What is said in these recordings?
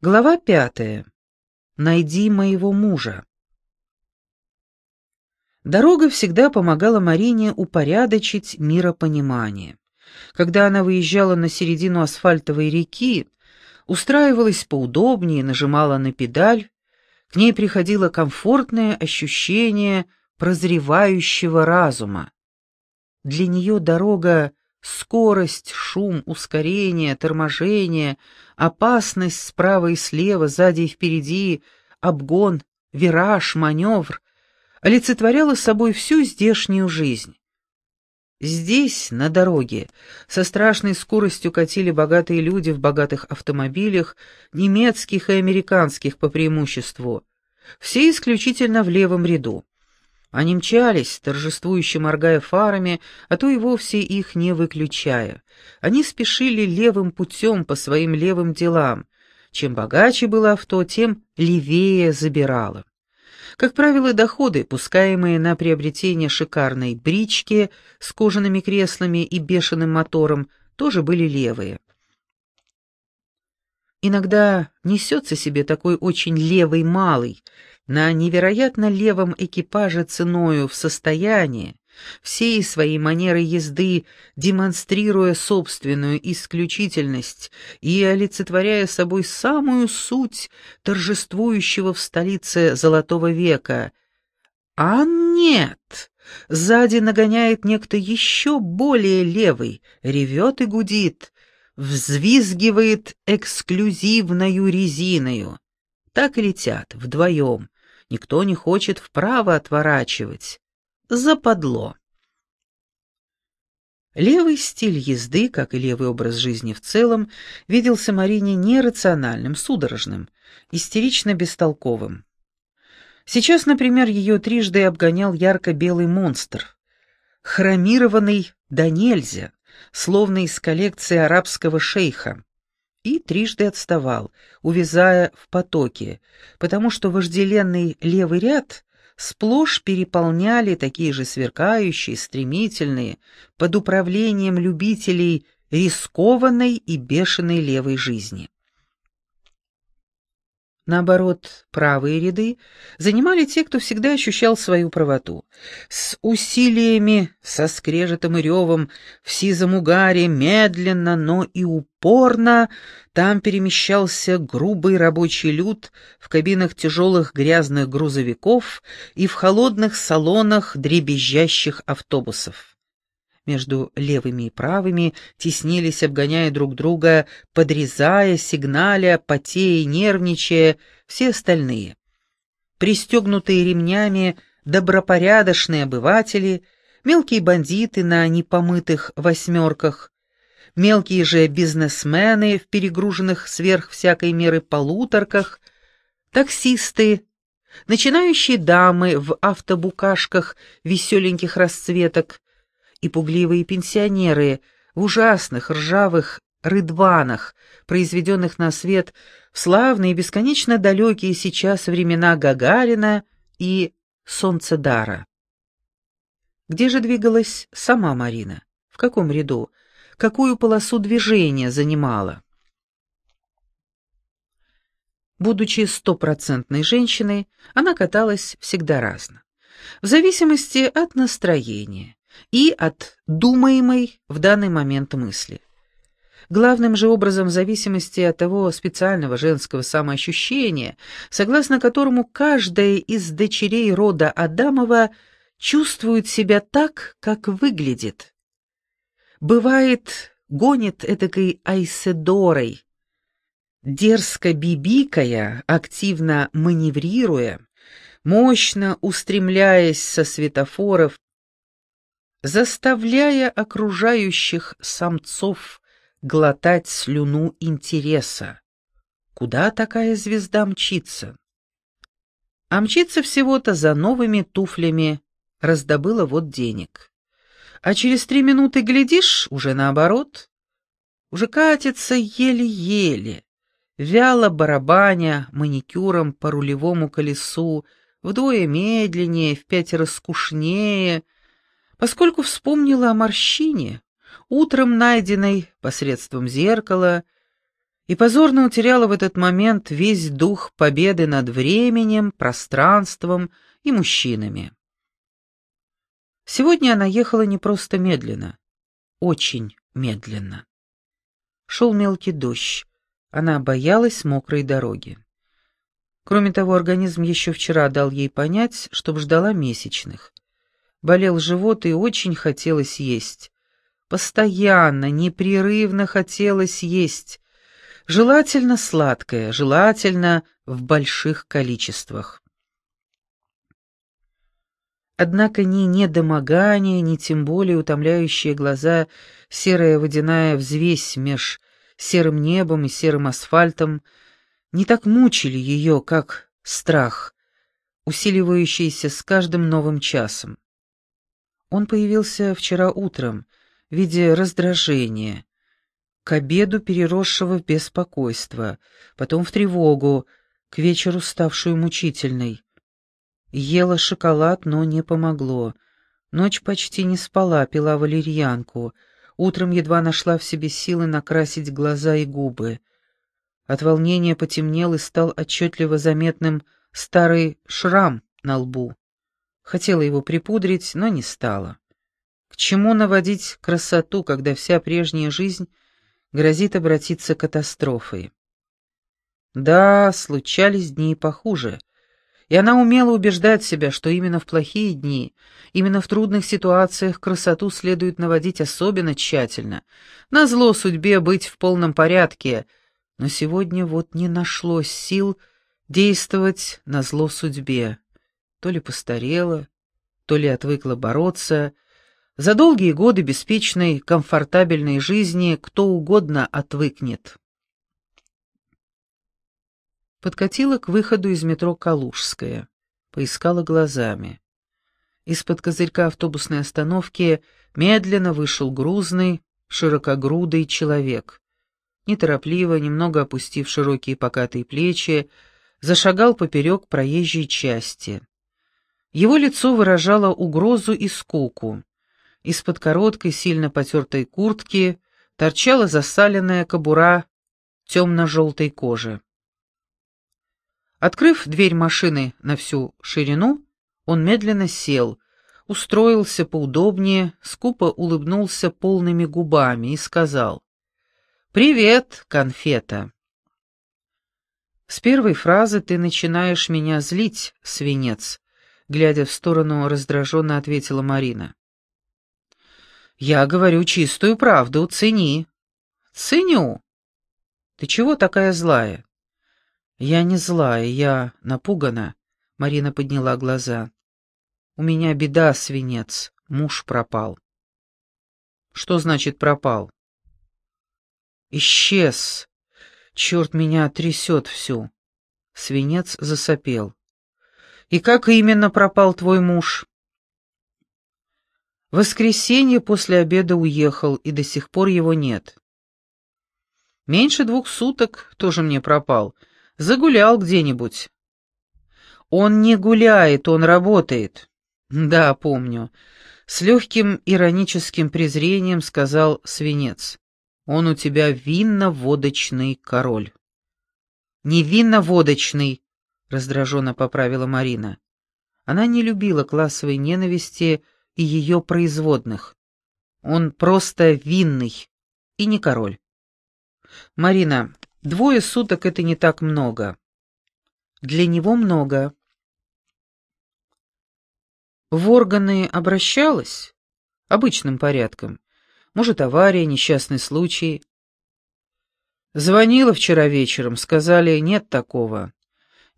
Глава пятая. Найди моего мужа. Дорога всегда помогала Марине упорядочить миропонимание. Когда она выезжала на середину асфальтовой реки, устраивалась поудобнее, нажимала на педаль, к ней приходило комфортное ощущение прозревающего разума. Для нее дорога Скорость, шум, ускорение, торможение, опасность справа и слева, сзади и впереди, обгон, вираж, маневр олицетворяла собой всю здешнюю жизнь. Здесь, на дороге, со страшной скоростью катили богатые люди в богатых автомобилях, немецких и американских по преимуществу, все исключительно в левом ряду. Они мчались, торжествующе моргая фарами, а то и вовсе их не выключая. Они спешили левым путем по своим левым делам. Чем богаче было авто, тем левее забирало. Как правило, доходы, пускаемые на приобретение шикарной брички с кожаными креслами и бешеным мотором, тоже были левые. Иногда несется себе такой очень левый малый, на невероятно левом экипаже ценою в состоянии, всей своей манерой езды демонстрируя собственную исключительность и олицетворяя собой самую суть торжествующего в столице Золотого века. А нет! Сзади нагоняет некто еще более левый, ревет и гудит, взвизгивает эксклюзивною резиною. Так и летят, вдвоем, Никто не хочет вправо отворачивать. Западло. Левый стиль езды, как и левый образ жизни в целом, виделся Марине нерациональным, судорожным, истерично-бестолковым. Сейчас, например, ее трижды обгонял ярко-белый монстр, хромированный да нельзя, словно из коллекции арабского шейха и трижды отставал, увязая в потоке, потому что вожделенный левый ряд сплошь переполняли такие же сверкающие, стремительные, под управлением любителей рискованной и бешеной левой жизни. Наоборот, правые ряды занимали те, кто всегда ощущал свою правоту. С усилиями, со скрежетом и ревом, в сизом угаре, медленно, но и упорно там перемещался грубый рабочий люд в кабинах тяжелых грязных грузовиков и в холодных салонах дребезжащих автобусов между левыми и правыми, теснились, обгоняя друг друга, подрезая, сигналя, потея, нервничая, все остальные. Пристегнутые ремнями добропорядочные обыватели, мелкие бандиты на непомытых восьмерках, мелкие же бизнесмены в перегруженных сверх всякой меры полуторках, таксисты, начинающие дамы в автобукашках веселеньких расцветок, и пугливые пенсионеры в ужасных ржавых рыдванах, произведенных на свет в славные бесконечно далекие сейчас времена Гагарина и Солнцедара. Где же двигалась сама Марина? В каком ряду? Какую полосу движения занимала? Будучи стопроцентной женщиной, она каталась всегда разно, в зависимости от настроения и от думаемой в данный момент мысли. Главным же образом в зависимости от того специального женского самоощущения, согласно которому каждая из дочерей рода Адамова чувствует себя так, как выглядит. Бывает, гонит этакой айседорой, дерзко бибикая, активно маневрируя, мощно устремляясь со светофоров заставляя окружающих самцов глотать слюну интереса. Куда такая звезда мчится? А мчится всего-то за новыми туфлями, раздобыла вот денег. А через три минуты, глядишь, уже наоборот. Уже катится еле-еле, вяло барабаня маникюром по рулевому колесу, вдвое медленнее, в пятеро скучнее — поскольку вспомнила о морщине, утром найденной посредством зеркала, и позорно утеряла в этот момент весь дух победы над временем, пространством и мужчинами. Сегодня она ехала не просто медленно, очень медленно. Шел мелкий дождь, она боялась мокрой дороги. Кроме того, организм еще вчера дал ей понять, чтобы ждала месячных. Болел живот и очень хотелось есть. Постоянно, непрерывно хотелось есть. Желательно сладкое, желательно в больших количествах. Однако ни недомогание, ни тем более утомляющие глаза серая водяная взвесь меж серым небом и серым асфальтом — не так мучили ее, как страх, усиливающийся с каждым новым часом. Он появился вчера утром в виде раздражения, к обеду переросшего в беспокойство, потом в тревогу, к вечеру ставшую мучительной. Ела шоколад, но не помогло. Ночь почти не спала, пила валерьянку. Утром едва нашла в себе силы накрасить глаза и губы. От волнения потемнел и стал отчетливо заметным старый шрам на лбу. Хотела его припудрить, но не стала. К чему наводить красоту, когда вся прежняя жизнь грозит обратиться катастрофой? Да, случались дни похуже, и она умела убеждать себя, что именно в плохие дни, именно в трудных ситуациях красоту следует наводить особенно тщательно. Назло судьбе быть в полном порядке — но сегодня вот не нашлось сил действовать на зло судьбе. То ли постарела, то ли отвыкла бороться. За долгие годы беспечной, комфортабельной жизни кто угодно отвыкнет. Подкатила к выходу из метро Калужская. Поискала глазами. Из-под козырька автобусной остановки медленно вышел грузный, широкогрудый человек неторопливо, немного опустив широкие покатые плечи, зашагал поперек проезжей части. Его лицо выражало угрозу и скуку. Из-под короткой, сильно потертой куртки торчала засаленная кобура темно-желтой кожи. Открыв дверь машины на всю ширину, он медленно сел, устроился поудобнее, скупо улыбнулся полными губами и сказал «Привет, конфета!» С первой фразы ты начинаешь меня злить, свинец, глядя в сторону, раздраженно ответила Марина. Я говорю чистую правду, цени. Ценю. Ты чего такая злая? Я не злая, я напугана. Марина подняла глаза. У меня беда, свинец, муж пропал. Что значит пропал? Исчез. Черт меня трясет всю. Свинец засопел. И как именно пропал твой муж? В воскресенье после обеда уехал, и до сих пор его нет. Меньше двух суток тоже мне пропал. Загулял где-нибудь. Он не гуляет, он работает. Да, помню. С легким ироническим презрением сказал свинец. Он у тебя винно-водочный король». «Не винно-водочный», — раздраженно поправила Марина. Она не любила классовой ненависти и ее производных. Он просто винный и не король. «Марина, двое суток — это не так много». «Для него много». В органы обращалась? Обычным порядком. Может, авария, несчастный случай. Звонила вчера вечером, сказали, нет такого.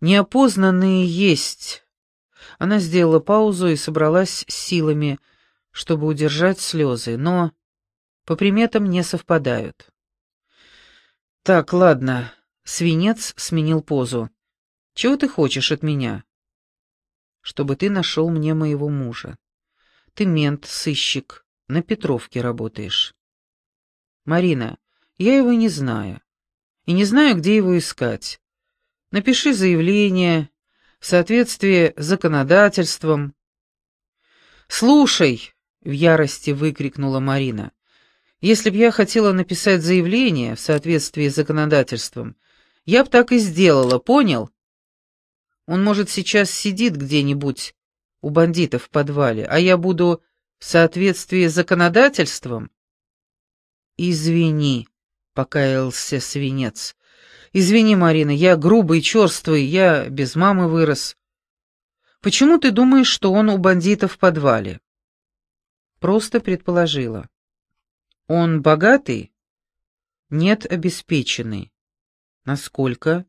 Неопознанные есть. Она сделала паузу и собралась силами, чтобы удержать слезы, но по приметам не совпадают. «Так, ладно». Свинец сменил позу. «Чего ты хочешь от меня?» «Чтобы ты нашел мне моего мужа. Ты мент, сыщик, на Петровке работаешь. Марина, я его не знаю. И не знаю, где его искать. Напиши заявление в соответствии с законодательством. «Слушай!» — в ярости выкрикнула Марина. Если б я хотела написать заявление в соответствии с законодательством, я б так и сделала, понял? Он, может, сейчас сидит где-нибудь у бандитов в подвале, а я буду в соответствии с законодательством? Извини, покаялся свинец. Извини, Марина, я грубый, черствый, я без мамы вырос. Почему ты думаешь, что он у бандитов в подвале? Просто предположила. Он богатый? Нет, обеспеченный. Насколько?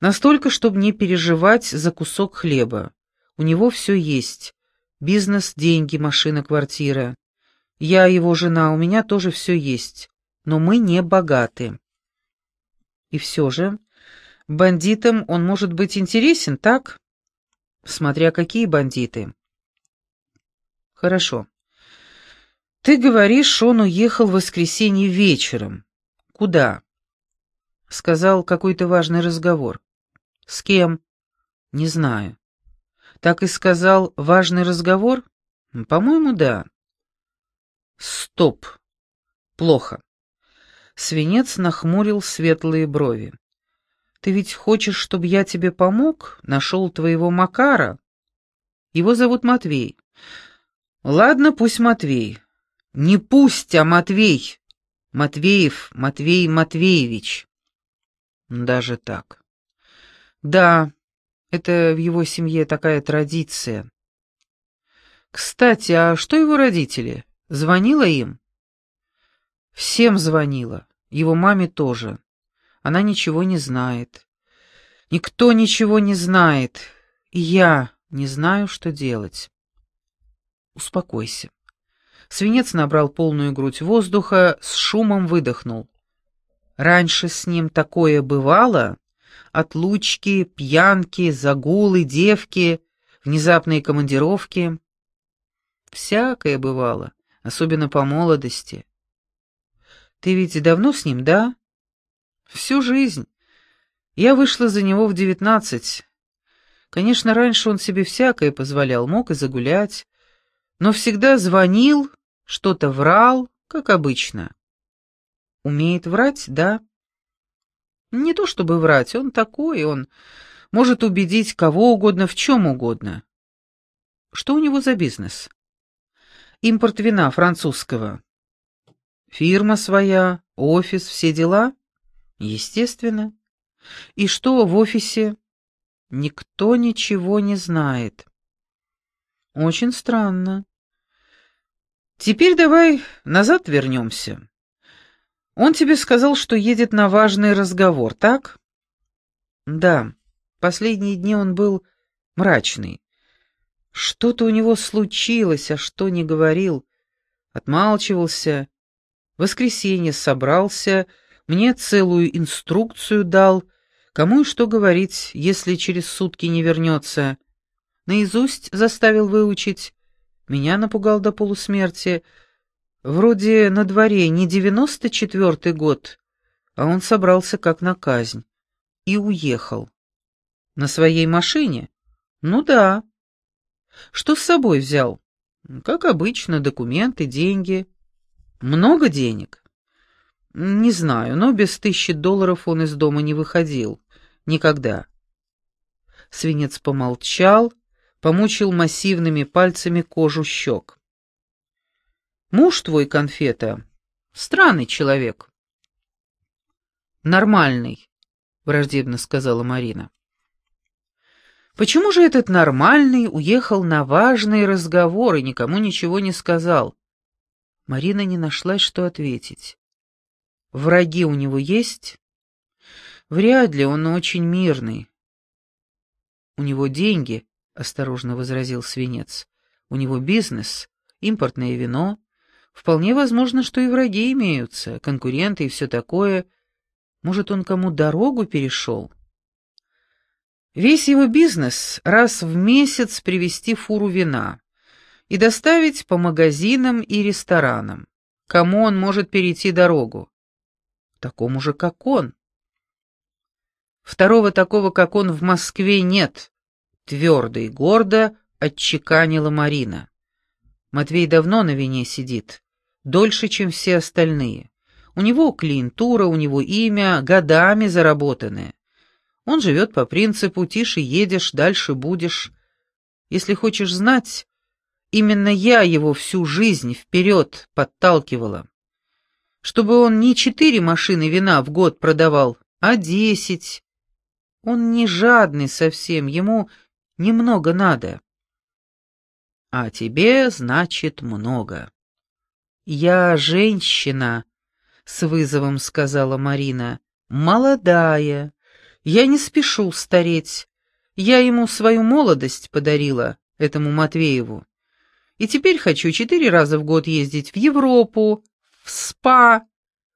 Настолько, чтобы не переживать за кусок хлеба. У него все есть. Бизнес, деньги, машина, квартира. Я его жена, у меня тоже все есть. Но мы не богаты. И все же, бандитам он может быть интересен, так? Смотря какие бандиты. Хорошо. Ты говоришь, он уехал в воскресенье вечером. Куда? Сказал какой-то важный разговор. С кем? Не знаю. Так и сказал важный разговор? По-моему, да. Стоп. Плохо. Свинец нахмурил светлые брови. Ты ведь хочешь, чтобы я тебе помог? Нашел твоего Макара? Его зовут Матвей. Ладно, пусть Матвей. Не пусть, а Матвей. Матвеев, Матвей Матвеевич. Даже так. Да, это в его семье такая традиция. Кстати, а что его родители? Звонила им? Всем звонила. Его маме тоже. Она ничего не знает. Никто ничего не знает. И я не знаю, что делать. Успокойся. Свинец набрал полную грудь воздуха, с шумом выдохнул. Раньше с ним такое бывало? Отлучки, пьянки, загулы, девки, внезапные командировки. Всякое бывало, особенно по молодости. Ты ведь давно с ним, да? Всю жизнь. Я вышла за него в девятнадцать. Конечно, раньше он себе всякое позволял, мог и загулять, но всегда звонил, что-то врал, как обычно. Умеет врать, да? Не то чтобы врать, он такой, он может убедить кого угодно в чем угодно. Что у него за бизнес? Импорт вина французского. Фирма своя, офис, все дела? Естественно. И что в офисе? Никто ничего не знает. Очень странно. Теперь давай назад вернемся. Он тебе сказал, что едет на важный разговор, так? Да. Последние дни он был мрачный. Что-то у него случилось, а что не говорил. Отмалчивался. Воскресенье собрался, мне целую инструкцию дал, кому и что говорить, если через сутки не вернется. Наизусть заставил выучить. Меня напугал до полусмерти — Вроде на дворе не девяносто четвертый год, а он собрался как на казнь. И уехал. На своей машине? Ну да. Что с собой взял? Как обычно, документы, деньги. Много денег? Не знаю, но без тысячи долларов он из дома не выходил. Никогда. Свинец помолчал, помучил массивными пальцами кожу щек. Муж твой, конфета, странный человек. Нормальный, враждебно сказала Марина. Почему же этот нормальный уехал на важный разговор и никому ничего не сказал? Марина не нашла, что ответить. Враги у него есть? Вряд ли, он очень мирный. У него деньги, осторожно возразил свинец. У него бизнес, импортное вино, Вполне возможно, что и враги имеются, конкуренты и все такое. Может, он кому дорогу перешел? Весь его бизнес — раз в месяц привезти фуру вина и доставить по магазинам и ресторанам. Кому он может перейти дорогу? Такому же, как он. Второго такого, как он, в Москве нет, твердо и гордо отчеканила Марина. Матвей давно на вине сидит дольше, чем все остальные. У него клиентура, у него имя, годами заработанное. Он живет по принципу «тише едешь, дальше будешь». Если хочешь знать, именно я его всю жизнь вперед подталкивала. Чтобы он не четыре машины вина в год продавал, а десять. Он не жадный совсем, ему немного надо. А тебе, значит, много. Я женщина, — с вызовом сказала Марина, — молодая. Я не спешу стареть. Я ему свою молодость подарила, этому Матвееву. И теперь хочу четыре раза в год ездить в Европу, в спа.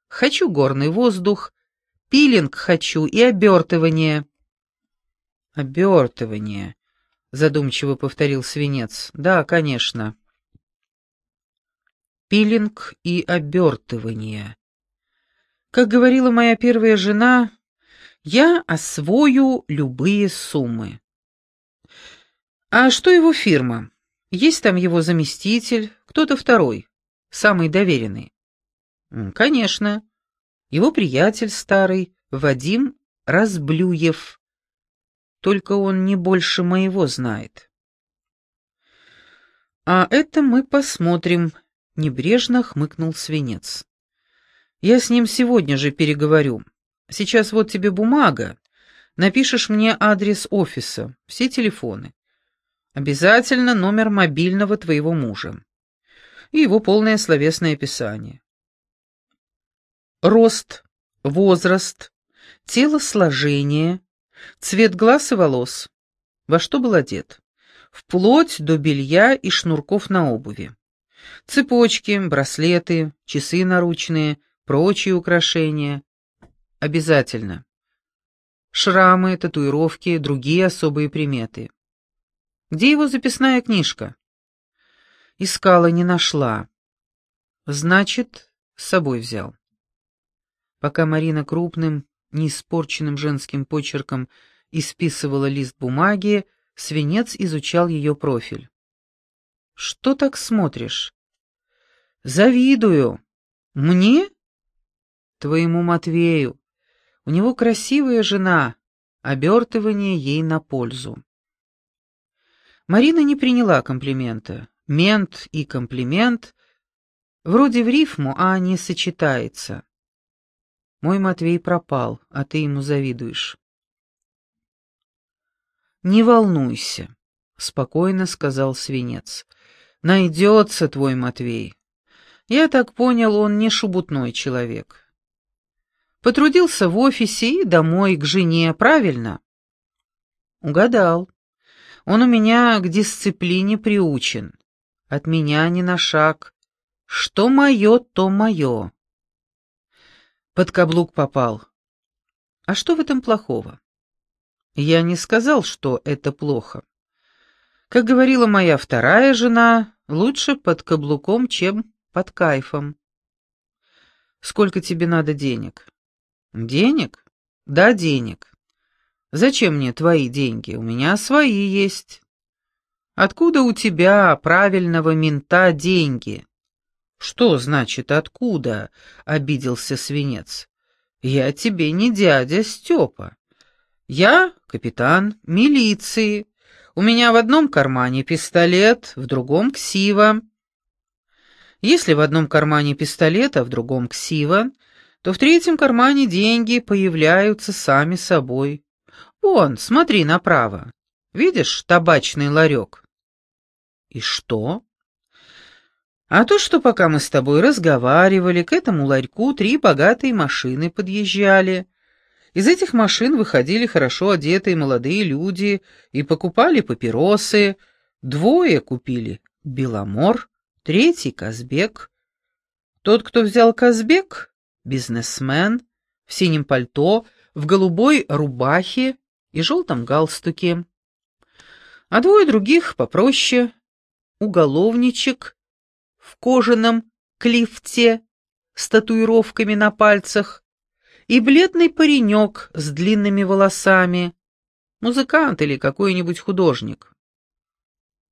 Хочу горный воздух, пилинг хочу и обертывание. Обертывание, задумчиво повторил свинец. Да, конечно. Пилинг и обертывание. Как говорила моя первая жена, я освою любые суммы. А что его фирма? Есть там его заместитель, кто-то второй, самый доверенный? Конечно. Его приятель старый, Вадим Разблюев. Только он не больше моего знает. А это мы посмотрим, небрежно хмыкнул свинец. Я с ним сегодня же переговорю. Сейчас вот тебе бумага. Напишешь мне адрес офиса, все телефоны. Обязательно номер мобильного твоего мужа. И его полное словесное описание. Рост, возраст, телосложение, цвет глаз и волос. Во что был одет? Вплоть до белья и шнурков на обуви. Цепочки, браслеты, часы наручные, прочие украшения. Обязательно. Шрамы, татуировки, другие особые приметы. Где его записная книжка? Искала, не нашла. Значит, с собой взял. Пока Марина крупным, неиспорченным женским почерком исписывала лист бумаги, свинец изучал ее профиль. «Что так смотришь?» «Завидую. Мне?» твоему Матвею. У него красивая жена, обертывание ей на пользу. Марина не приняла комплимента. Мент и комплимент вроде в рифму, а не сочетается. Мой Матвей пропал, а ты ему завидуешь. «Не волнуйся», — спокойно сказал свинец. «Найдется твой Матвей. Я так понял, он не шубутной человек. Потрудился в офисе и домой к жене, правильно? Угадал. Он у меня к дисциплине приучен. От меня ни на шаг. Что мое, то мое. Под каблук попал. А что в этом плохого? Я не сказал, что это плохо. Как говорила моя вторая жена, лучше под каблуком, чем под кайфом. Сколько тебе надо денег? «Денег? Да, денег. Зачем мне твои деньги? У меня свои есть». «Откуда у тебя, правильного мента, деньги?» «Что значит «откуда»?» — обиделся свинец. «Я тебе не дядя Степа. Я капитан милиции. У меня в одном кармане пистолет, в другом ксива. Если в одном кармане пистолет, а в другом ксива, то в третьем кармане деньги появляются сами собой. Вон, смотри направо. Видишь табачный ларек? И что? А то, что пока мы с тобой разговаривали, к этому ларьку три богатые машины подъезжали. Из этих машин выходили хорошо одетые молодые люди и покупали папиросы. Двое купили Беломор, третий — Казбек. Тот, кто взял Казбек, бизнесмен в синем пальто, в голубой рубахе и желтом галстуке. А двое других попроще. Уголовничек в кожаном клифте с татуировками на пальцах и бледный паренек с длинными волосами, музыкант или какой-нибудь художник.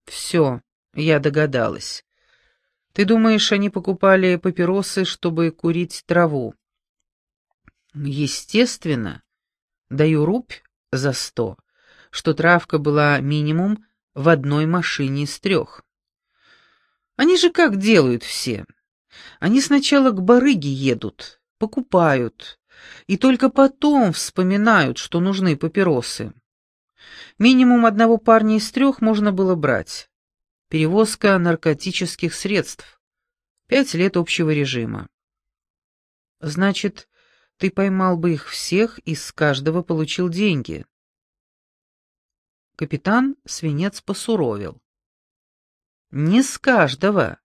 Все, я догадалась. Ты думаешь, они покупали папиросы, чтобы курить траву? Естественно, даю рубь за сто, что травка была минимум в одной машине из трех. Они же как делают все? Они сначала к барыге едут, покупают, и только потом вспоминают, что нужны папиросы. Минимум одного парня из трех можно было брать. Перевозка наркотических средств. Пять лет общего режима. Значит, ты поймал бы их всех и с каждого получил деньги. Капитан Свинец посуровил. Не с каждого.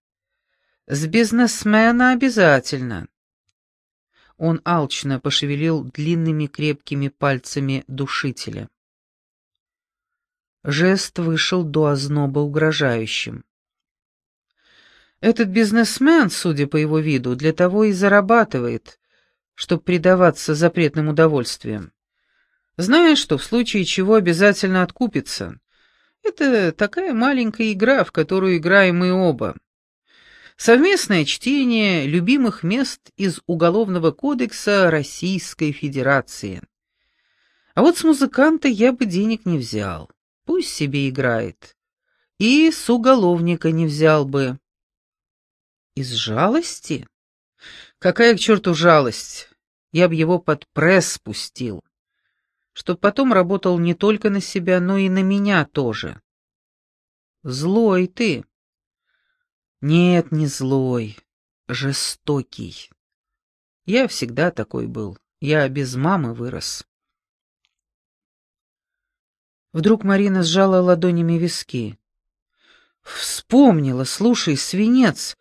С бизнесмена обязательно. Он алчно пошевелил длинными крепкими пальцами душителя. Жест вышел до озноба угрожающим. Этот бизнесмен, судя по его виду, для того и зарабатывает, чтобы предаваться запретным удовольствиям. Зная, что в случае чего обязательно откупится. Это такая маленькая игра, в которую играем мы оба. Совместное чтение любимых мест из Уголовного кодекса Российской Федерации. А вот с музыканта я бы денег не взял. Пусть себе играет. И с уголовника не взял бы. Из жалости? Какая к черту жалость? Я б его под пресс спустил. Чтоб потом работал не только на себя, но и на меня тоже. Злой ты. Нет, не злой, жестокий. Я всегда такой был. Я без мамы вырос. Вдруг Марина сжала ладонями виски. «Вспомнила, слушай, свинец,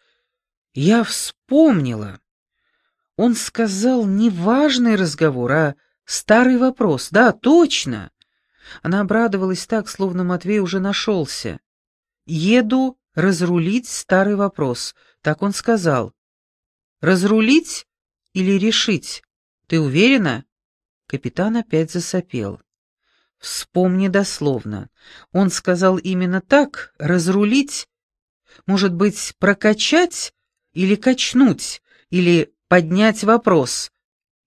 я вспомнила. Он сказал не важный разговор, а старый вопрос. Да, точно!» Она обрадовалась так, словно Матвей уже нашелся. «Еду разрулить старый вопрос», — так он сказал. «Разрулить или решить? Ты уверена?» Капитан опять засопел. Вспомни дословно. Он сказал именно так, разрулить, может быть, прокачать или качнуть, или поднять вопрос,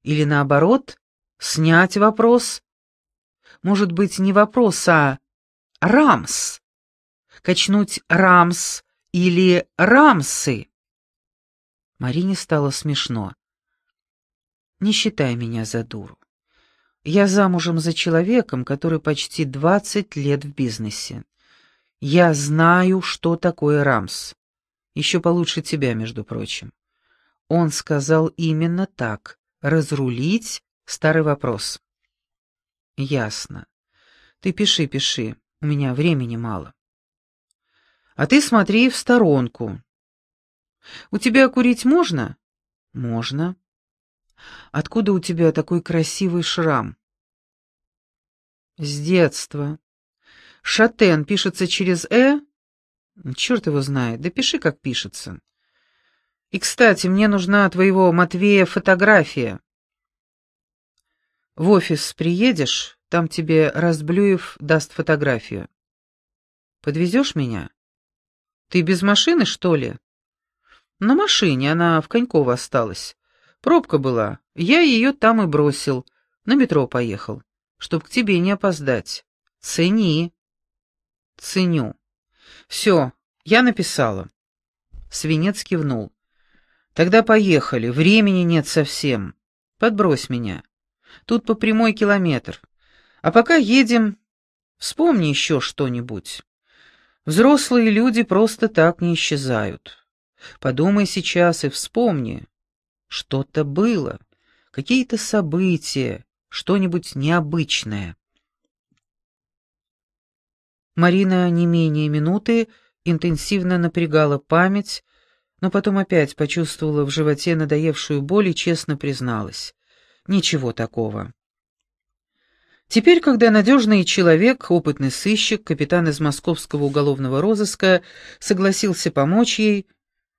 или наоборот, снять вопрос. Может быть, не вопрос, а рамс. Качнуть рамс или рамсы. Марине стало смешно. Не считай меня за дуру. Я замужем за человеком, который почти 20 лет в бизнесе. Я знаю, что такое рамс. Еще получше тебя, между прочим. Он сказал именно так. Разрулить старый вопрос. Ясно. Ты пиши, пиши. У меня времени мало. А ты смотри в сторонку. У тебя курить можно? Можно. Откуда у тебя такой красивый шрам? С детства. Шатен пишется через «э»? Черт его знает, да пиши, как пишется. И, кстати, мне нужна твоего Матвея фотография. В офис приедешь, там тебе Разблюев даст фотографию. Подвезешь меня? Ты без машины, что ли? На машине, она в Коньково осталась. Пробка была, я ее там и бросил, на метро поехал, чтоб к тебе не опоздать. Цени. Ценю. Все, я написала. Свинец кивнул. Тогда поехали, времени нет совсем. Подбрось меня. Тут по прямой километр. А пока едем, вспомни еще что-нибудь. Взрослые люди просто так не исчезают. Подумай сейчас и вспомни, что-то было, какие-то события, что-нибудь необычное. Марина не менее минуты интенсивно напрягала память, но потом опять почувствовала в животе надоевшую боль и честно призналась. Ничего такого. Теперь, когда надежный человек, опытный сыщик, капитан из московского уголовного розыска, согласился помочь ей,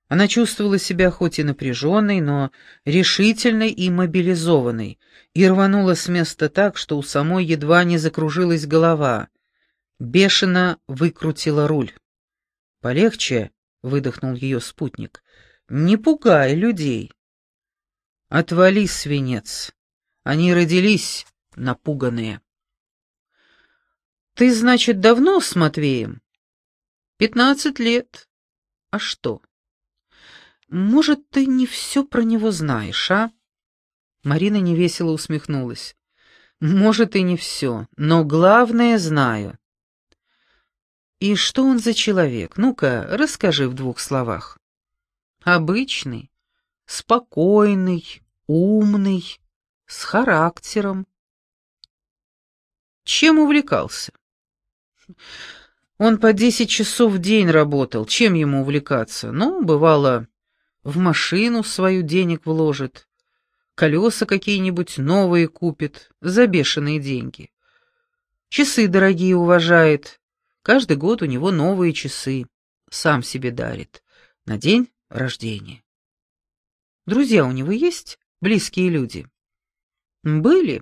она чувствовала себя хоть и напряженной, но решительной и мобилизованной, и рванула с места так, что у самой едва не закружилась голова. Бешено выкрутила руль. «Полегче», — выдохнул ее спутник. «Не пугай людей!» «Отвали, свинец! Они родились напуганные!» «Ты, значит, давно с Матвеем?» «Пятнадцать лет. А что?» «Может, ты не все про него знаешь, а?» Марина невесело усмехнулась. «Может, и не все, но главное знаю». «И что он за человек? Ну-ка, расскажи в двух словах». «Обычный, спокойный, умный, с характером». «Чем увлекался?» «Он по десять часов в день работал. Чем ему увлекаться? Ну, бывало, в машину свою денег вложит, колеса какие-нибудь новые купит, за бешеные деньги. Часы дорогие уважает, каждый год у него новые часы, сам себе дарит, на день рождения. Друзья у него есть, близкие люди? Были,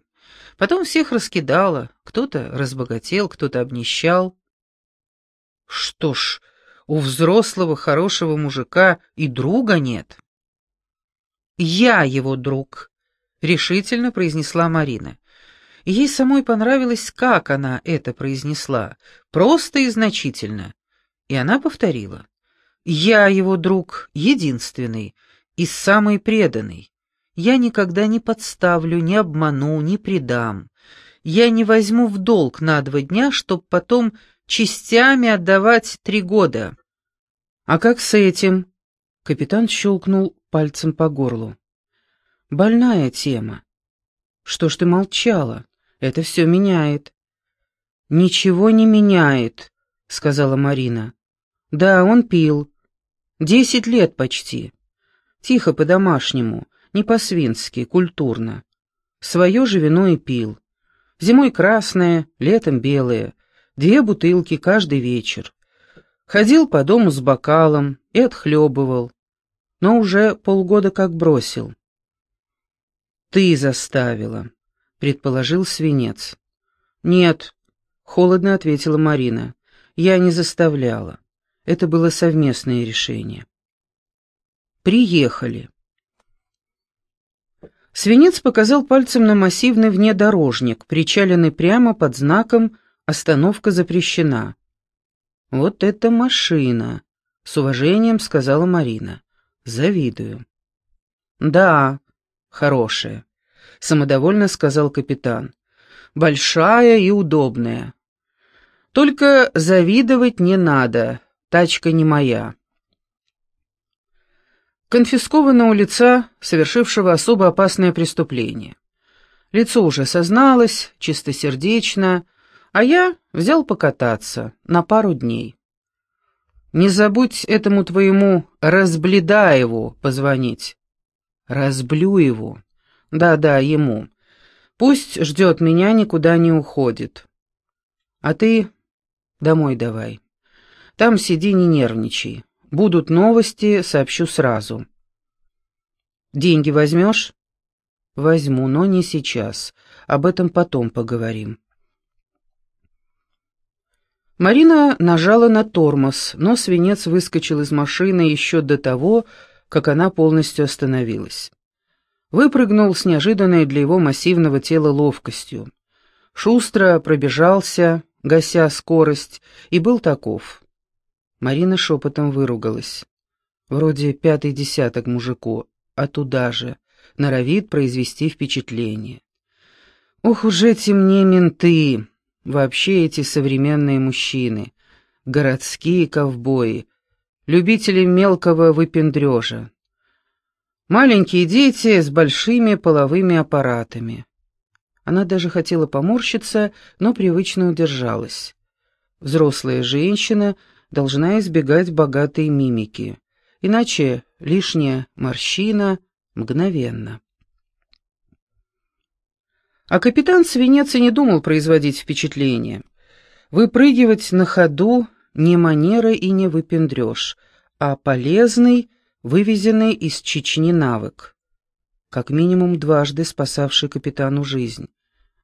потом всех раскидала, кто-то разбогател, кто-то обнищал. Что ж, у взрослого хорошего мужика и друга нет. «Я его друг», — решительно произнесла Марина. Ей самой понравилось, как она это произнесла, просто и значительно. И она повторила. «Я его друг, единственный и самый преданный. Я никогда не подставлю, не обману, не предам. Я не возьму в долг на два дня, чтоб потом частями отдавать три года. А как с этим? Капитан щелкнул пальцем по горлу. Больная тема. Что ж ты молчала? Это все меняет. Ничего не меняет, сказала Марина. Да, он пил. Десять лет почти. Тихо по-домашнему, не по-свински, культурно. Свое же вино и пил. Зимой красное, летом белое. Две бутылки каждый вечер. Ходил по дому с бокалом и отхлебывал, но уже полгода как бросил. «Ты заставила», — предположил свинец. «Нет», — холодно ответила Марина. «Я не заставляла. Это было совместное решение». «Приехали». Свинец показал пальцем на массивный внедорожник, причаленный прямо под знаком Остановка запрещена. Вот это машина, с уважением сказала Марина. Завидую. Да, хорошая, самодовольно сказал капитан. Большая и удобная. Только завидовать не надо, тачка не моя. Конфисковано у лица, совершившего особо опасное преступление. Лицо уже созналось, чистосердечно, а я взял покататься на пару дней. Не забудь этому твоему Разбледаеву позвонить. Разблю его. Да-да, ему. Пусть ждет меня, никуда не уходит. А ты домой давай. Там сиди, не нервничай. Будут новости, сообщу сразу. Деньги возьмешь? Возьму, но не сейчас. Об этом потом поговорим. Марина нажала на тормоз, но свинец выскочил из машины еще до того, как она полностью остановилась. Выпрыгнул с неожиданной для его массивного тела ловкостью. Шустро пробежался, гася скорость, и был таков. Марина шепотом выругалась. Вроде пятый десяток мужику, а туда же, норовит произвести впечатление. «Ох уж эти мне менты!» Вообще эти современные мужчины, городские ковбои, любители мелкого выпендрежа. Маленькие дети с большими половыми аппаратами. Она даже хотела поморщиться, но привычно удержалась. Взрослая женщина должна избегать богатой мимики, иначе лишняя морщина мгновенно. А капитан Свинец и не думал производить впечатление. Выпрыгивать на ходу не манера и не выпендрешь, а полезный, вывезенный из Чечни навык. Как минимум дважды спасавший капитану жизнь.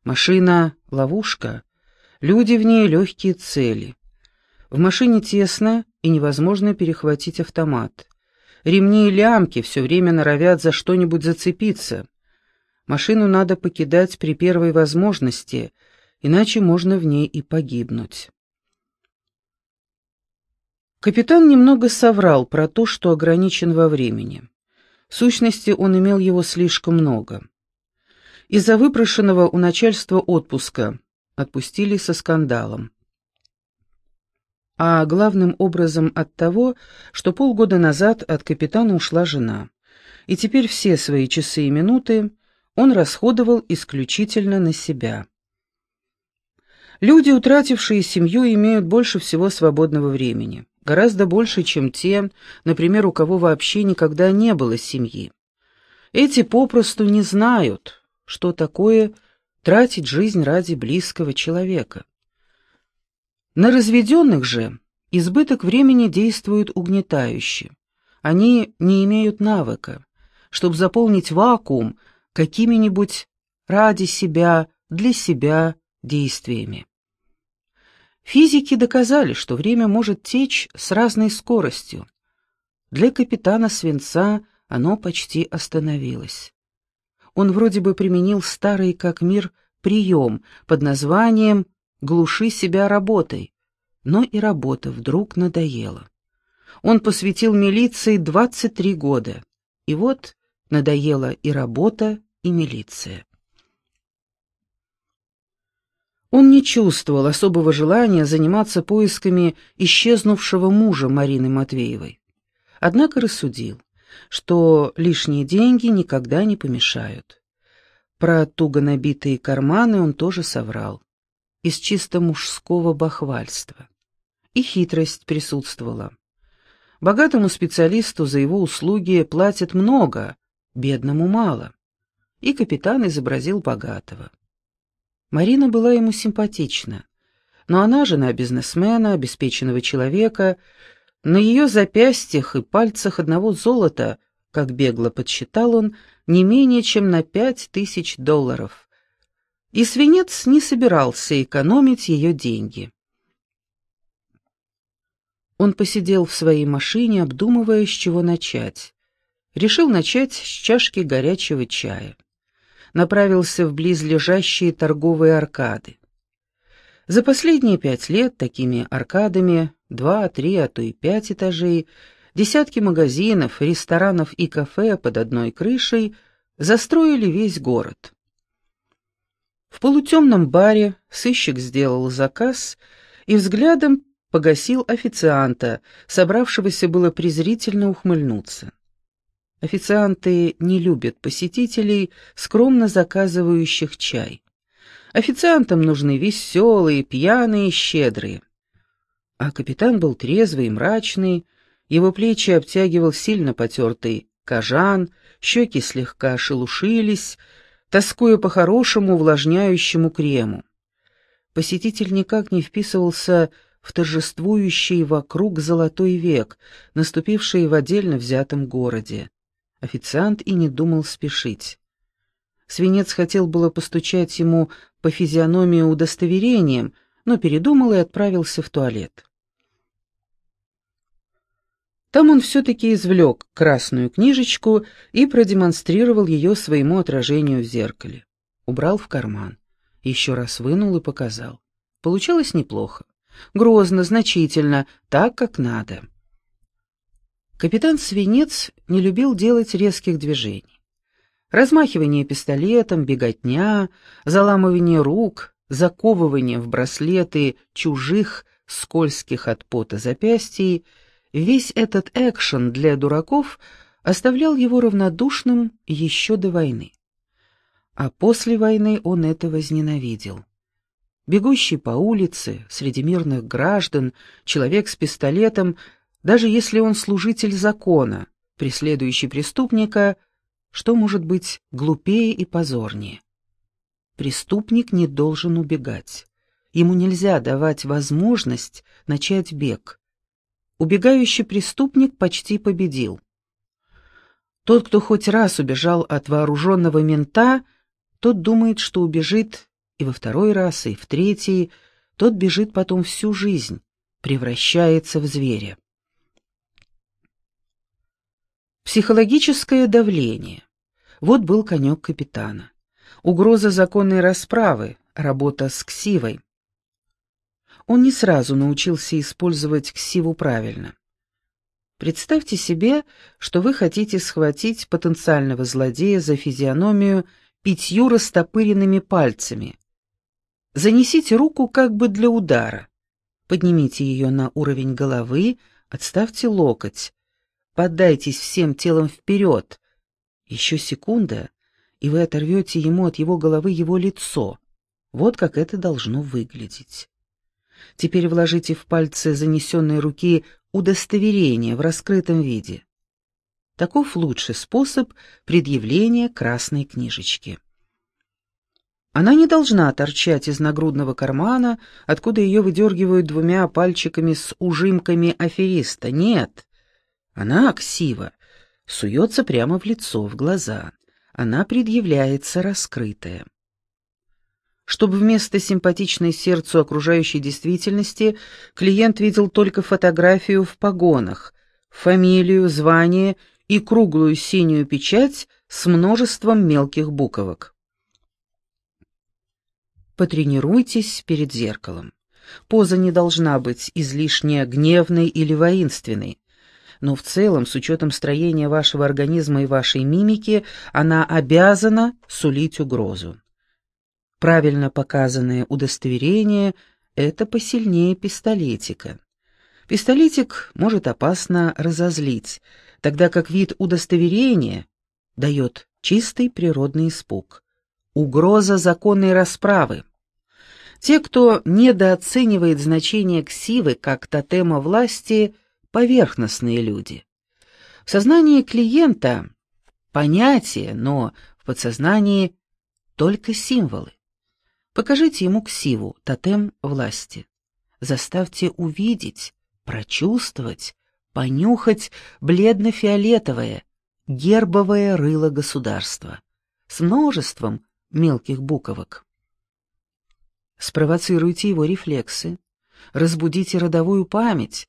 Машина — ловушка, люди в ней — легкие цели. В машине тесно, и невозможно перехватить автомат. Ремни и лямки все время норовят за что-нибудь зацепиться. Машину надо покидать при первой возможности, иначе можно в ней и погибнуть. Капитан немного соврал про то, что ограничен во времени. В сущности, он имел его слишком много. Из-за выпрошенного у начальства отпуска отпустили со скандалом. А главным образом от того, что полгода назад от капитана ушла жена, и теперь все свои часы и минуты он расходовал исключительно на себя. Люди, утратившие семью, имеют больше всего свободного времени гораздо больше, чем те, например, у кого вообще никогда не было семьи. Эти попросту не знают, что такое тратить жизнь ради близкого человека. На разведенных же избыток времени действует угнетающе. Они не имеют навыка, чтобы заполнить вакуум какими-нибудь ради себя, для себя действиями. Физики доказали, что время может течь с разной скоростью. Для капитана Свинца оно почти остановилось. Он вроде бы применил старый как мир прием под названием «глуши себя работой», но и работа вдруг надоела. Он посвятил милиции 23 года, и вот надоела и работа, и милиция. Он не чувствовал особого желания заниматься поисками исчезнувшего мужа Марины Матвеевой. Однако рассудил, что лишние деньги никогда не помешают. Про туго набитые карманы он тоже соврал. Из чисто мужского бахвальства. И хитрость присутствовала. Богатому специалисту за его услуги платят много, бедному мало. И капитан изобразил богатого. Марина была ему симпатична, но она жена бизнесмена, обеспеченного человека, на ее запястьях и пальцах одного золота, как бегло подсчитал он, не менее чем на пять тысяч долларов. И свинец не собирался экономить ее деньги. Он посидел в своей машине, обдумывая, с чего начать. Решил начать с чашки горячего чая направился в близлежащие торговые аркады. За последние пять лет такими аркадами, два, три, а то и пять этажей, десятки магазинов, ресторанов и кафе под одной крышей застроили весь город. В полутемном баре сыщик сделал заказ и взглядом погасил официанта, собравшегося было презрительно ухмыльнуться. Официанты не любят посетителей, скромно заказывающих чай. Официантам нужны веселые, пьяные, щедрые. А капитан был трезвый и мрачный, его плечи обтягивал сильно потертый кожан, щеки слегка шелушились, тоскуя по хорошему увлажняющему крему. Посетитель никак не вписывался в торжествующий вокруг золотой век, наступивший в отдельно взятом городе. Официант и не думал спешить. Свинец хотел было постучать ему по физиономии удостоверением, но передумал и отправился в туалет. Там он все-таки извлек красную книжечку и продемонстрировал ее своему отражению в зеркале. Убрал в карман. Еще раз вынул и показал. Получилось неплохо. Грозно, значительно, так, как надо. Капитан Свинец не любил делать резких движений. Размахивание пистолетом, беготня, заламывание рук, заковывание в браслеты чужих, скользких от пота запястий, весь этот экшен для дураков оставлял его равнодушным еще до войны. А после войны он это возненавидел. Бегущий по улице, среди мирных граждан, человек с пистолетом — даже если он служитель закона, преследующий преступника, что может быть глупее и позорнее? Преступник не должен убегать. Ему нельзя давать возможность начать бег. Убегающий преступник почти победил. Тот, кто хоть раз убежал от вооруженного мента, тот думает, что убежит и во второй раз, и в третий, тот бежит потом всю жизнь, превращается в зверя. Психологическое давление. Вот был конек капитана. Угроза законной расправы, работа с ксивой. Он не сразу научился использовать ксиву правильно. Представьте себе, что вы хотите схватить потенциального злодея за физиономию пятью растопыренными пальцами. Занесите руку как бы для удара. Поднимите ее на уровень головы, отставьте локоть. Поддайтесь всем телом вперед. Еще секунда, и вы оторвете ему от его головы его лицо. Вот как это должно выглядеть. Теперь вложите в пальцы занесенной руки удостоверение в раскрытом виде. Таков лучший способ предъявления красной книжечки. Она не должна торчать из нагрудного кармана, откуда ее выдергивают двумя пальчиками с ужимками афериста. Нет, она аксива, суется прямо в лицо, в глаза. Она предъявляется раскрытая чтобы вместо симпатичной сердцу окружающей действительности клиент видел только фотографию в погонах, фамилию, звание и круглую синюю печать с множеством мелких буквок. Потренируйтесь перед зеркалом. Поза не должна быть излишне гневной или воинственной, но в целом, с учетом строения вашего организма и вашей мимики, она обязана сулить угрозу. Правильно показанное удостоверение — это посильнее пистолетика. Пистолетик может опасно разозлить, тогда как вид удостоверения дает чистый природный испуг. Угроза законной расправы. Те, кто недооценивает значение ксивы как тотема власти, поверхностные люди. В сознании клиента понятие, но в подсознании только символы. Покажите ему ксиву, тотем власти. Заставьте увидеть, прочувствовать, понюхать бледно-фиолетовое, гербовое рыло государства с множеством мелких буковок. Спровоцируйте его рефлексы, разбудите родовую память,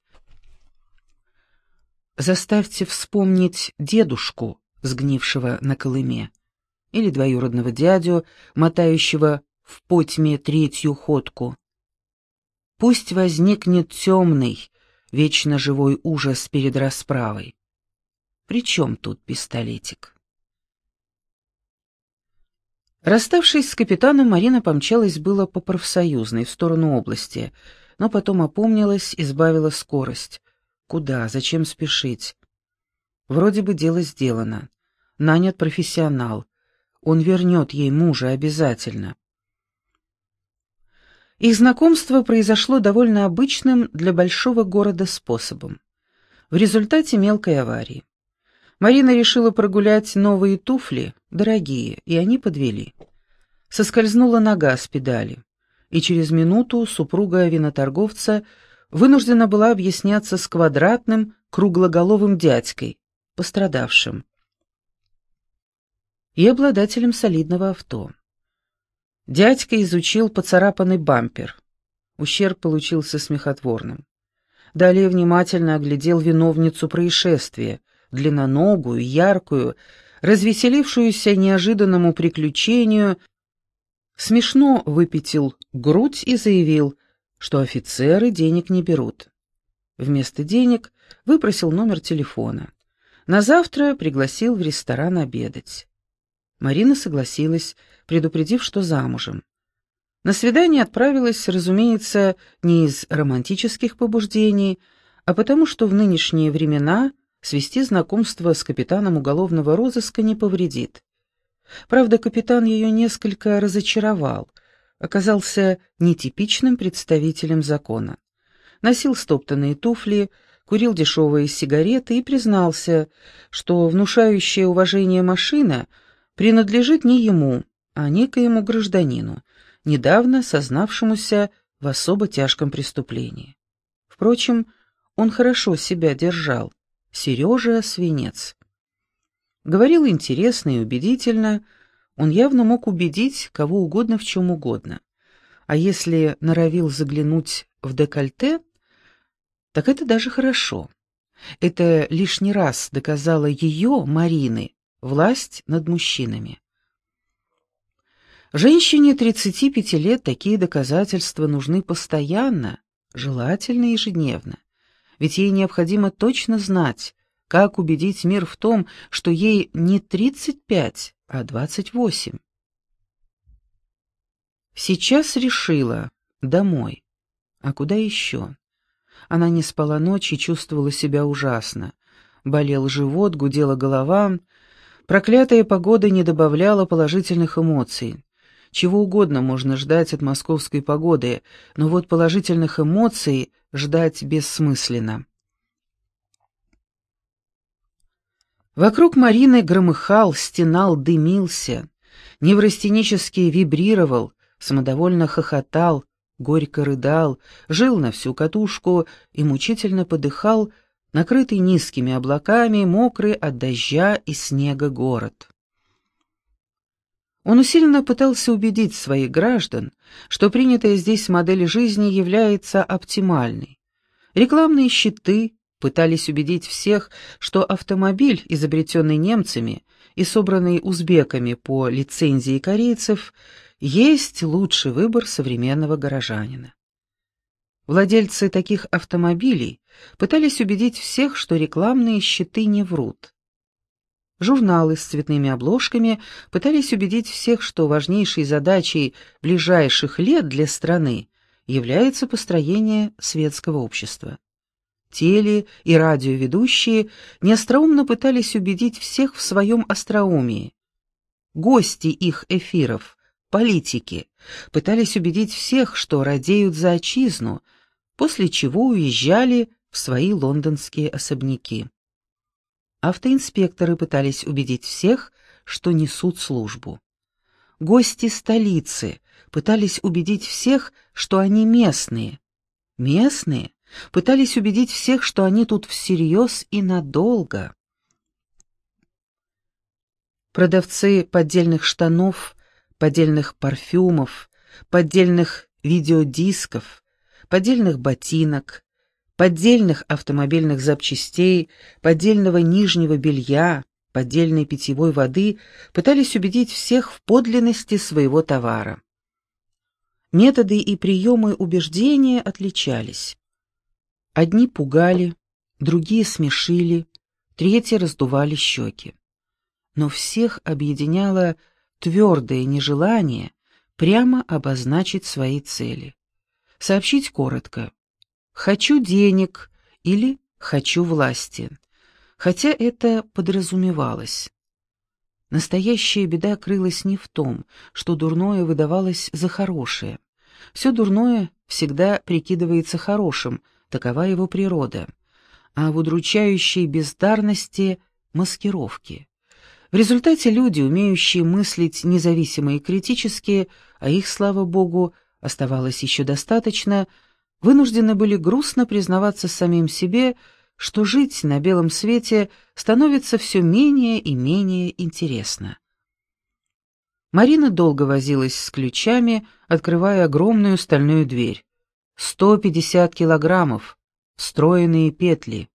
заставьте вспомнить дедушку, сгнившего на Колыме, или двоюродного дядю, мотающего в потьме третью ходку. Пусть возникнет темный, вечно живой ужас перед расправой. При чем тут пистолетик? Расставшись с капитаном, Марина помчалась было по профсоюзной, в сторону области, но потом опомнилась и сбавила скорость. Куда? Зачем спешить? Вроде бы дело сделано. Нанят профессионал. Он вернет ей мужа обязательно. Их знакомство произошло довольно обычным для большого города способом. В результате мелкой аварии. Марина решила прогулять новые туфли, дорогие, и они подвели. Соскользнула нога с педали, и через минуту супруга виноторговца вынуждена была объясняться с квадратным, круглоголовым дядькой, пострадавшим, и обладателем солидного авто. Дядька изучил поцарапанный бампер. Ущерб получился смехотворным. Далее внимательно оглядел виновницу происшествия, длинноногую, яркую, развеселившуюся неожиданному приключению, смешно выпятил грудь и заявил, что офицеры денег не берут. Вместо денег выпросил номер телефона. На завтра пригласил в ресторан обедать. Марина согласилась, предупредив, что замужем. На свидание отправилась, разумеется, не из романтических побуждений, а потому что в нынешние времена свести знакомство с капитаном уголовного розыска не повредит. Правда, капитан ее несколько разочаровал, оказался нетипичным представителем закона. Носил стоптанные туфли, курил дешевые сигареты и признался, что внушающая уважение машина — принадлежит не ему, а некоему гражданину, недавно сознавшемуся в особо тяжком преступлении. Впрочем, он хорошо себя держал. Сережа Свинец. Говорил интересно и убедительно, он явно мог убедить кого угодно в чем угодно. А если норовил заглянуть в декольте, так это даже хорошо. Это лишний раз доказало ее, Марины, власть над мужчинами. Женщине 35 лет такие доказательства нужны постоянно, желательно ежедневно. Ведь ей необходимо точно знать, как убедить мир в том, что ей не 35, а 28. Сейчас решила домой. А куда еще? Она не спала ночь и чувствовала себя ужасно. Болел живот, гудела голова. Проклятая погода не добавляла положительных эмоций. Чего угодно можно ждать от московской погоды, но вот положительных эмоций ждать бессмысленно. Вокруг Марины громыхал, стенал, дымился, неврастенически вибрировал, самодовольно хохотал, горько рыдал, жил на всю катушку и мучительно подыхал, накрытый низкими облаками, мокрый от дождя и снега город. Он усиленно пытался убедить своих граждан, что принятая здесь модель жизни является оптимальной. Рекламные щиты пытались убедить всех, что автомобиль, изобретенный немцами и собранный узбеками по лицензии корейцев, есть лучший выбор современного горожанина. Владельцы таких автомобилей пытались убедить всех, что рекламные щиты не врут. Журналы с цветными обложками пытались убедить всех, что важнейшей задачей ближайших лет для страны является построение светского общества. Теле- и радиоведущие неостроумно пытались убедить всех в своем остроумии. Гости их эфиров, политики, пытались убедить всех, что радеют за отчизну, после чего уезжали в свои лондонские особняки. Автоинспекторы пытались убедить всех, что несут службу. Гости столицы пытались убедить всех, что они местные. Местные пытались убедить всех, что они тут всерьез и надолго. Продавцы поддельных штанов, поддельных парфюмов, поддельных видеодисков, поддельных ботинок, поддельных автомобильных запчастей, поддельного нижнего белья, поддельной питьевой воды пытались убедить всех в подлинности своего товара. Методы и приемы убеждения отличались. Одни пугали, другие смешили, третьи раздували щеки. Но всех объединяло твердое нежелание прямо обозначить свои цели. Сообщить коротко «хочу денег» или «хочу власти», хотя это подразумевалось. Настоящая беда крылась не в том, что дурное выдавалось за хорошее. Все дурное всегда прикидывается хорошим, такова его природа, а в удручающей бездарности — маскировки. В результате люди, умеющие мыслить независимо и критически, а их, слава богу, оставалось еще достаточно — вынуждены были грустно признаваться самим себе, что жить на белом свете становится все менее и менее интересно. Марина долго возилась с ключами, открывая огромную стальную дверь. Сто пятьдесят килограммов, встроенные петли.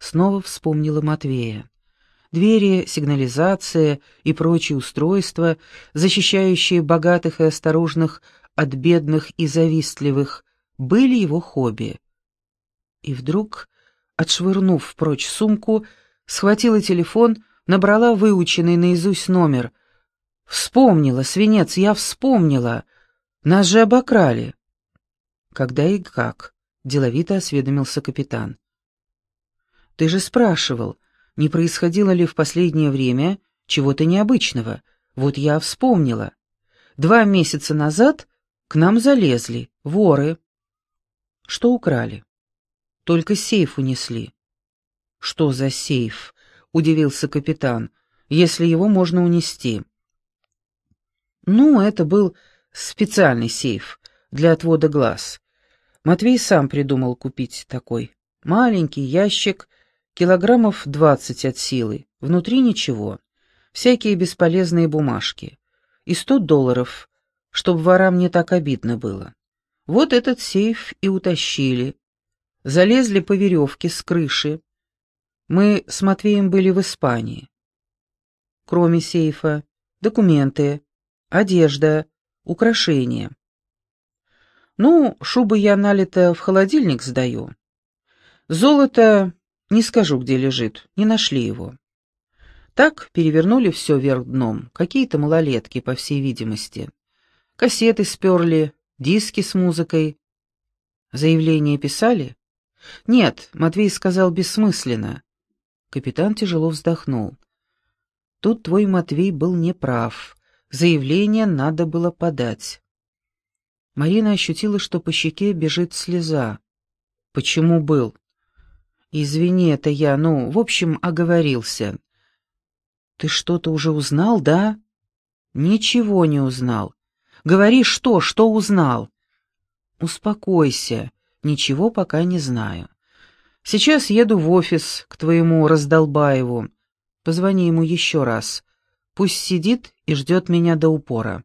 Снова вспомнила Матвея. Двери, сигнализация и прочие устройства, защищающие богатых и осторожных от бедных и завистливых, были его хобби. И вдруг, отшвырнув прочь сумку, схватила телефон, набрала выученный наизусть номер. «Вспомнила, свинец, я вспомнила! Нас же обокрали!» «Когда и как?» — деловито осведомился капитан. «Ты же спрашивал, не происходило ли в последнее время чего-то необычного. Вот я вспомнила. Два месяца назад к нам залезли воры». Что украли? Только сейф унесли. Что за сейф? Удивился капитан. Если его можно унести. Ну, это был специальный сейф для отвода глаз. Матвей сам придумал купить такой. Маленький ящик, килограммов двадцать от силы. Внутри ничего. Всякие бесполезные бумажки. И сто долларов, чтобы ворам не так обидно было. Вот этот сейф и утащили. Залезли по веревке с крыши, Мы с Матвеем были в Испании. Кроме сейфа, документы, одежда, украшения. Ну, шубы я налито в холодильник сдаю. Золото не скажу, где лежит, не нашли его. Так перевернули все вверх дном, какие-то малолетки, по всей видимости. Кассеты сперли, диски с музыкой. Заявление писали? Нет, Матвей сказал бессмысленно. Капитан тяжело вздохнул. Тут твой Матвей был неправ. Заявление надо было подать. Марина ощутила, что по щеке бежит слеза. Почему был? Извини, это я, ну, в общем, оговорился. Ты что-то уже узнал, да? Ничего не узнал. Говори, что, что узнал? Успокойся, ничего пока не знаю. Сейчас еду в офис к твоему Раздолбаеву. Позвони ему еще раз. Пусть сидит и ждет меня до упора.